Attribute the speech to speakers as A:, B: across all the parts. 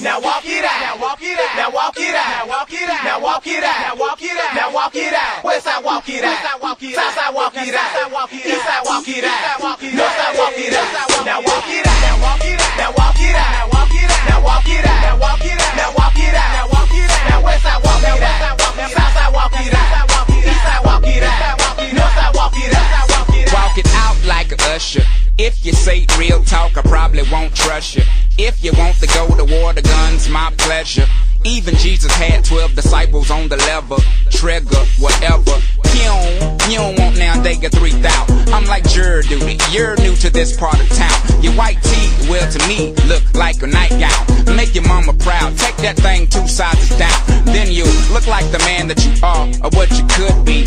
A: Now walk it out. Now walk it out. Now walk it out. Now walk it out. Now walk it out. Now walk it out. Now walk it out. West side walk it out. South side walk it out. East side walk it out. North side walk it out. Now walk it out. Now walk it
B: If you say real talk, I probably won't trust you. If you want to go to war, the gun's my pleasure. Even Jesus had 12 disciples on the lever, trigger, whatever. You don't, want now they get 3,000. I'm like juror duty, you're new to this part of town. Your white tee, well to me, look like a nightgown. Make your mama proud, take that thing two sizes down. Then you look like the man that you are, or what you could be.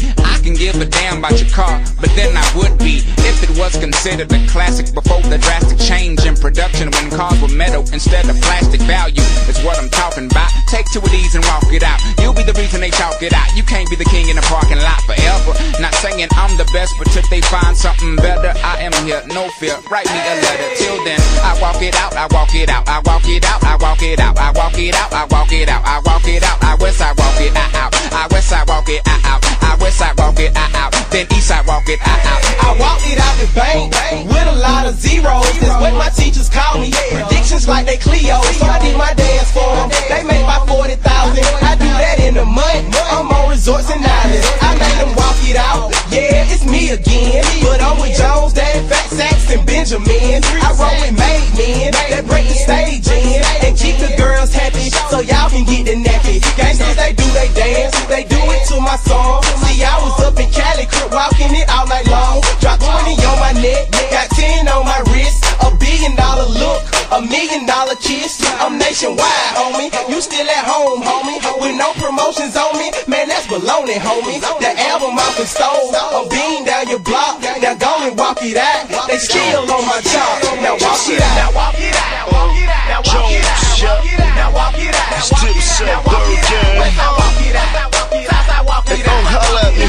B: I can give a damn about your car, but then I would be if it was considered a classic before the drastic change in production when cars were metal instead of plastic. Value is what I'm talking about. Take two of these and walk it out. You'll be the reason they talk it out. You can't be the king in the parking lot forever. Not saying I'm the best, but till they find something better, I am here. No fear. Write me a letter. Till then, I walk it out. I walk it out. I walk it out. I walk it out. I walk it out. I walk it out. I walk it out. I west side walk it out. I west side walk it out. Then east side walk it out.
A: I walked it out the bank with a lot of zeros. That's what my teachers call me. Predictions like they Cleo. So I did my dance for them. They make my 40,000. I do that in a month. I'm on resorts and islands. I made them walk it out. Yeah, it's me again. A million dollar kiss. I'm nationwide, homie. You still at home, homie. With no promotions on me, man, that's baloney, homie. The album off and stole. I'm being down your block. Now go and walk it out. They still on my job. Now walk it out. Now walk it out. Now walk it out. Now walk it out. Now walk it out.
C: It's Dipset Byrd Gang. Hey, don't holla at me.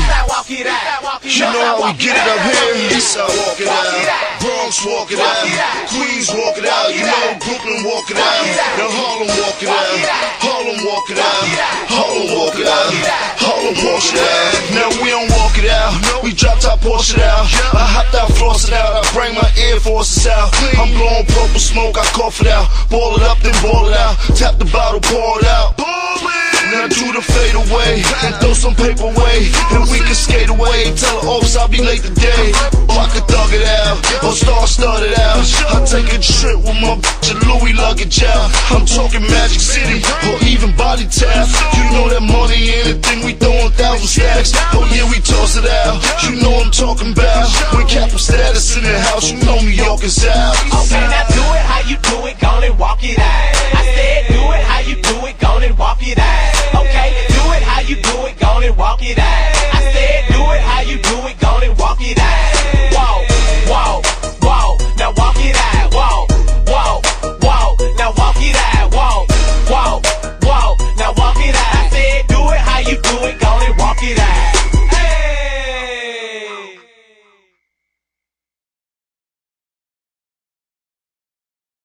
C: You know how we get it up here. Bronx walk it out, Queens walk it out. You know Brooklyn walk it out, now Harlem walk it out, Harlem walk it out, Harlem walk it out, Harlem walk it out. Now we don't walk it out, we drop top Porsche it out. I hopped out, floss it out, I bring my Air Forces out. I'm blowing purple smoke, I cough it out, ball it up, then ball it out. Tap the bottle, pour it out. Now do the fade away and throw some paper away, and we can skate away. Tell the office I'll be late today. Out, or star start it out. I take a trip with my bitch and Louis luggage out. I'm talking Magic City or even Body Tap. You know that money anything we throwing thousand stacks. Oh yeah, we toss it out. You know I'm talking about. When capital status in the house, you know New York is out.